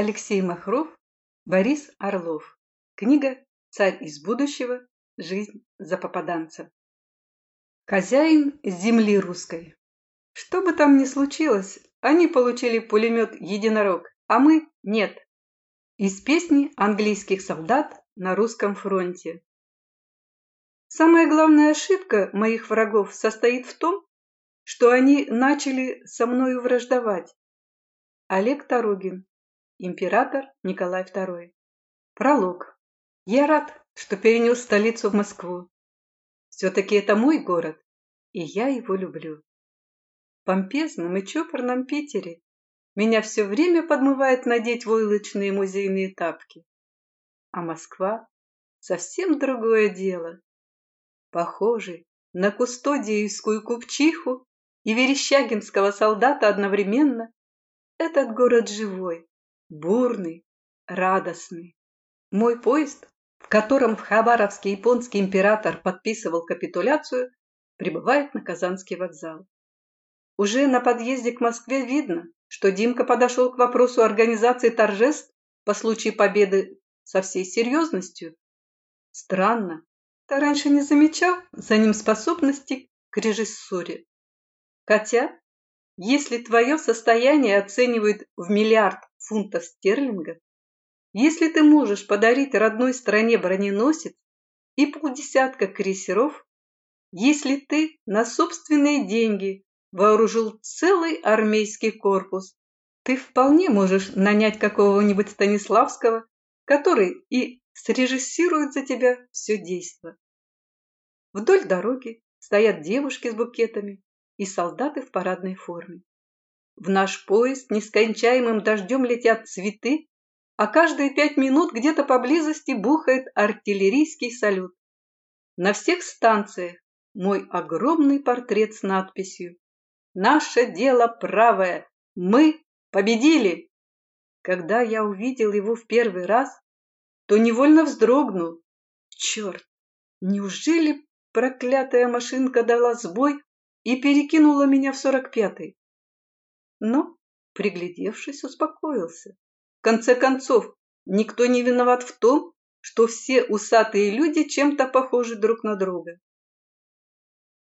Алексей Махров, Борис Орлов. Книга «Царь из будущего. Жизнь за попаданца». Хозяин земли русской. Что бы там ни случилось, они получили пулемет «Единорог», а мы – нет. Из песни английских солдат на русском фронте. Самая главная ошибка моих врагов состоит в том, что они начали со мною враждовать. Олег Тарогин, император Николай II. Пролог. Я рад, что перенес столицу в Москву. Все-таки это мой город, и я его люблю помпезном и чопорном Питере меня все время подмывает надеть войлочные музейные тапки. А Москва — совсем другое дело. Похожий на кустодиевскую купчиху и верещагинского солдата одновременно, этот город живой, бурный, радостный. Мой поезд, в котором в Хабаровске японский император подписывал капитуляцию, прибывает на Казанский вокзал. Уже на подъезде к Москве видно, что Димка подошел к вопросу организации торжеств по случаю победы со всей серьезностью. Странно, ты раньше не замечал за ним способности к режиссуре. Хотя, если твое состояние оценивают в миллиард фунтов стерлингов, если ты можешь подарить родной стране броненосец и полдесятка крейсеров, если ты на собственные деньги вооружил целый армейский корпус. Ты вполне можешь нанять какого-нибудь Станиславского, который и срежиссирует за тебя все действо. Вдоль дороги стоят девушки с букетами и солдаты в парадной форме. В наш поезд нескончаемым дождем летят цветы, а каждые пять минут где-то поблизости бухает артиллерийский салют. На всех станциях мой огромный портрет с надписью Наше дело правое. Мы победили. Когда я увидел его в первый раз, то невольно вздрогнул. Черт, неужели проклятая машинка дала сбой и перекинула меня в сорок пятый? Но, приглядевшись, успокоился. В конце концов, никто не виноват в том, что все усатые люди чем-то похожи друг на друга.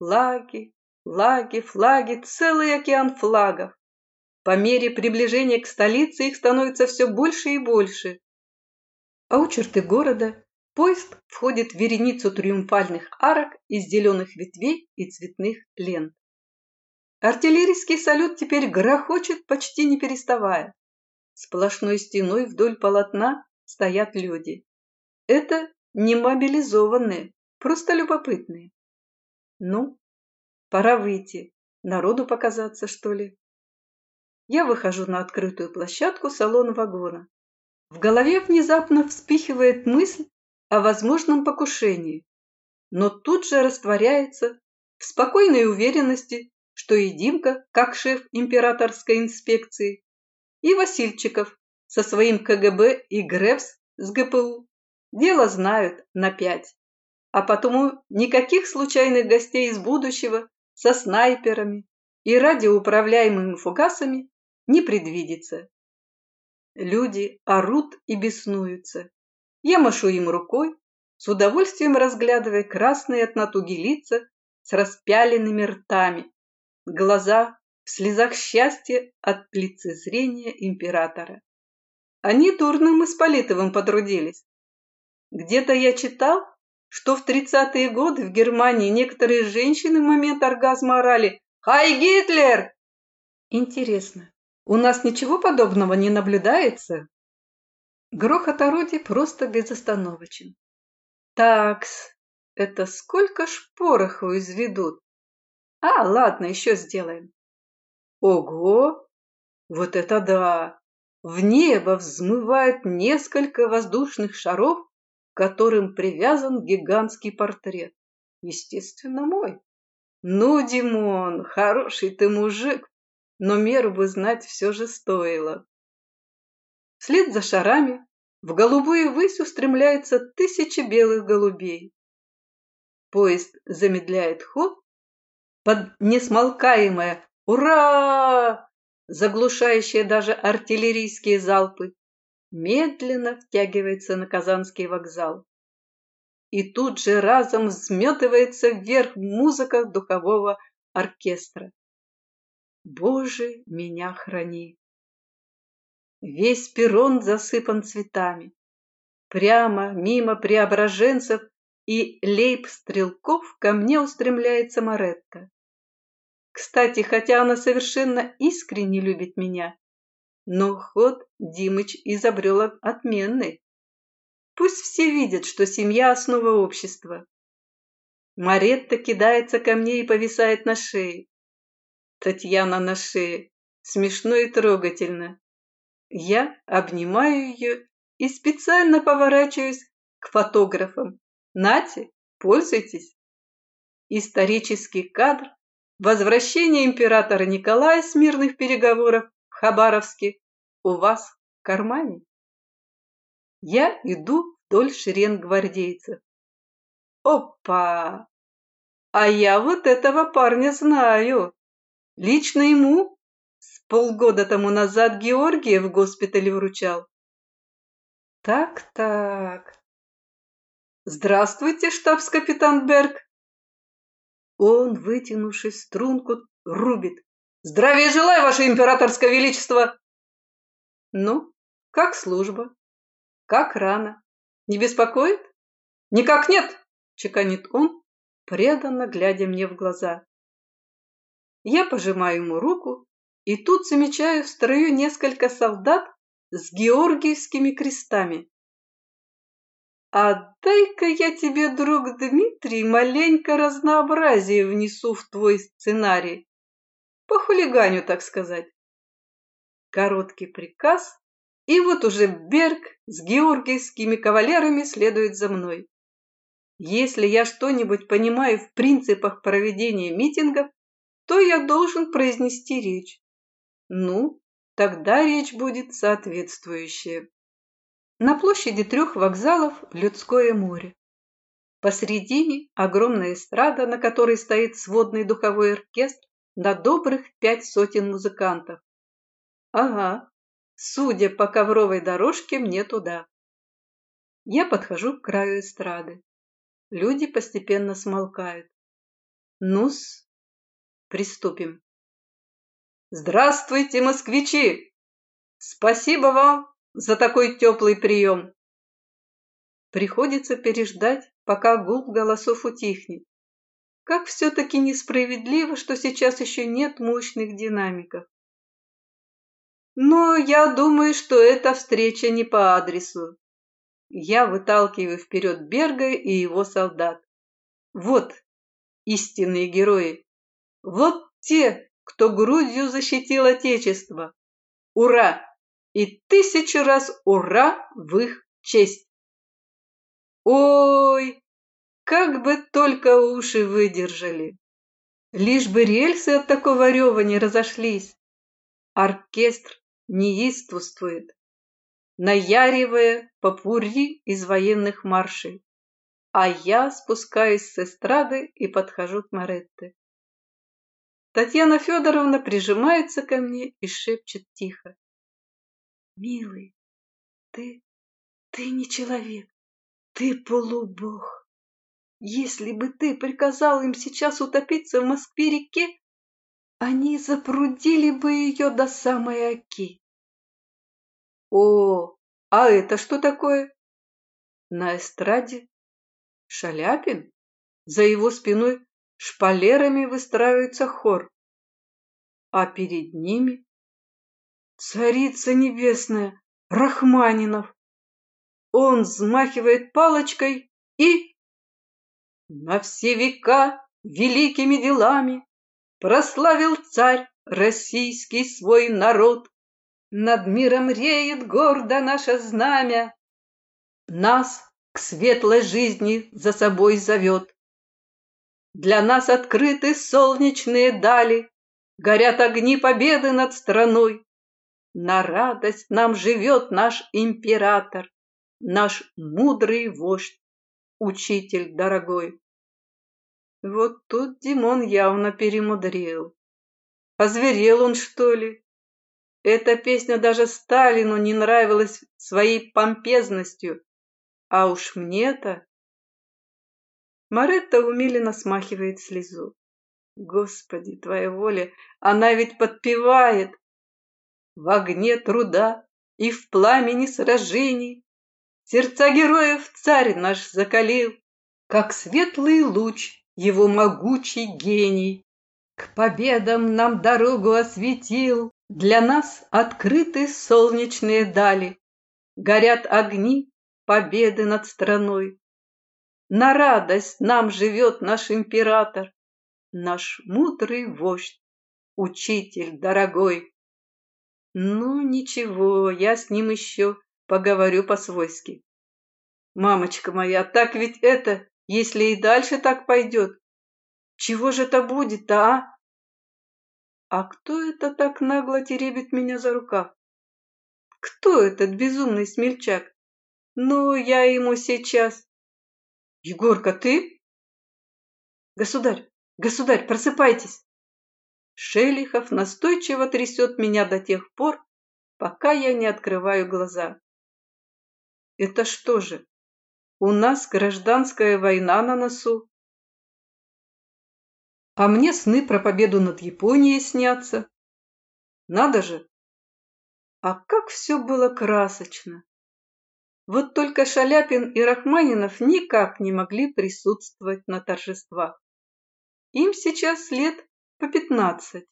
Лаги, Флаги, флаги, целый океан флагов. По мере приближения к столице их становится все больше и больше. А у черты города поезд входит в вереницу триумфальных арок из зеленых ветвей и цветных лент. Артиллерийский салют теперь грохочет, почти не переставая. Сплошной стеной вдоль полотна стоят люди. Это не мобилизованные, просто любопытные. Ну, Пора выйти. Народу показаться, что ли? Я выхожу на открытую площадку салона вагона. В голове внезапно вспихивает мысль о возможном покушении, но тут же растворяется в спокойной уверенности, что и Димка, как шеф императорской инспекции, и Васильчиков со своим КГБ и Гревс с ГПУ дело знают на пять. А потому никаких случайных гостей из будущего со снайперами и радиоуправляемыми фугасами не предвидится. Люди орут и беснуются. Я машу им рукой, с удовольствием разглядывая красные от натуги лица с распяленными ртами, глаза в слезах счастья от лицезрения императора. Они дурным Исполитовым потрудились. Где-то я читал, что в 30-е годы в Германии некоторые женщины в момент оргазма орали «Хай, Гитлер!» Интересно, у нас ничего подобного не наблюдается? Грохот орудий просто безостановочен. Такс, это сколько ж пороху изведут? А, ладно, еще сделаем. Ого, вот это да! В небо взмывает несколько воздушных шаров которым привязан гигантский портрет. Естественно, мой. Ну, Димон, хороший ты мужик, но меру бы знать все же стоило. Вслед за шарами в голубую высь устремляется тысячи белых голубей. Поезд замедляет ход под несмолкаемое «Ура!», заглушающее даже артиллерийские залпы, медленно втягивается на Казанский вокзал. И тут же разом взметывается вверх музыка духового оркестра. Боже, меня храни! Весь перрон засыпан цветами. Прямо мимо преображенцев и лейб-стрелков ко мне устремляется Маретта. Кстати, хотя она совершенно искренне любит меня, но ход Димыч изобрел отменный. Пусть все видят, что семья – основа общества. Маретта кидается ко мне и повисает на шее. Татьяна на шее. Смешно и трогательно. Я обнимаю ее и специально поворачиваюсь к фотографам. Нате, пользуйтесь. Исторический кадр Возвращение императора Николая с мирных переговоров в Хабаровске у вас в кармане. Я иду вдоль шеренг гвардейцев. Опа! А я вот этого парня знаю. Лично ему с полгода тому назад Георгия в госпитале вручал. Так-так. Здравствуйте, штабс-капитан Берг. Он, вытянувшись струнку, рубит. «Здравия желаю, ваше императорское величество!» «Ну, как служба? Как рано? Не беспокоит?» «Никак нет!» — чеканит он, преданно глядя мне в глаза. Я пожимаю ему руку, и тут замечаю в строю несколько солдат с георгиевскими крестами. А дай-ка я тебе, друг Дмитрий, маленько разнообразие внесу в твой сценарий. По хулиганю, так сказать. Короткий приказ, и вот уже Берг с георгиевскими кавалерами следует за мной. Если я что-нибудь понимаю в принципах проведения митингов, то я должен произнести речь. Ну, тогда речь будет соответствующая. На площади трех вокзалов людское море. Посредине огромная эстрада, на которой стоит сводный духовой оркестр на добрых пять сотен музыкантов. Ага, судя по ковровой дорожке, мне туда. Я подхожу к краю эстрады. Люди постепенно смолкают. Ну-с, приступим. Здравствуйте, москвичи! Спасибо вам за такой теплый прием. Приходится переждать, пока гул голосов утихнет. Как все-таки несправедливо, что сейчас еще нет мощных динамиков. Но я думаю, что эта встреча не по адресу. Я выталкиваю вперед Берга и его солдат. Вот истинные герои. Вот те, кто грудью защитил Отечество. Ура! И тысячу раз ура в их честь. Ой, как бы только уши выдержали. Лишь бы рельсы от такого рева не разошлись. Оркестр неистовствует, наяривая попурри из военных маршей. А я спускаюсь с эстрады и подхожу к Маретте. Татьяна Федоровна прижимается ко мне и шепчет тихо. Милый, ты, ты не человек, ты полубог. Если бы ты приказал им сейчас утопиться в Москве-реке, они запрудили бы ее до самой Оки. О, а это что такое? На эстраде Шаляпин? За его спиной шпалерами выстраивается хор, а перед ними Царица небесная, Рахманинов. Он взмахивает палочкой и... На все века великими делами Прославил царь российский свой народ. Над миром реет гордо наше знамя, Нас к светлой жизни за собой зовет. Для нас открыты солнечные дали, Горят огни победы над страной. На радость нам живет наш император, Наш мудрый вождь, учитель дорогой. Вот тут Димон явно перемудрил. Озверел он, что ли? Эта песня даже Сталину не нравилась своей помпезностью. А уж мне-то... Маретта умиленно смахивает слезу. Господи, твоя воля, она ведь подпевает. В огне труда и в пламени сражений Сердца героев царь наш закалил, Как светлый луч его могучий гений. К победам нам дорогу осветил, Для нас открыты солнечные дали, Горят огни победы над страной. На радость нам живет наш император, Наш мудрый вождь, учитель дорогой. Ну, ничего, я с ним еще поговорю по-свойски. Мамочка моя, так ведь это, если и дальше так пойдет, чего же это будет-то, а? А кто это так нагло теребит меня за рукав? Кто этот безумный смельчак? Ну, я ему сейчас. Егорка, ты? Государь, государь, просыпайтесь. Шелихов настойчиво трясет меня до тех пор, пока я не открываю глаза. Это что же, у нас гражданская война на носу? А мне сны про победу над Японией снятся. Надо же! А как все было красочно! Вот только Шаляпин и Рахманинов никак не могли присутствовать на торжествах. Им сейчас лет по пятнадцать.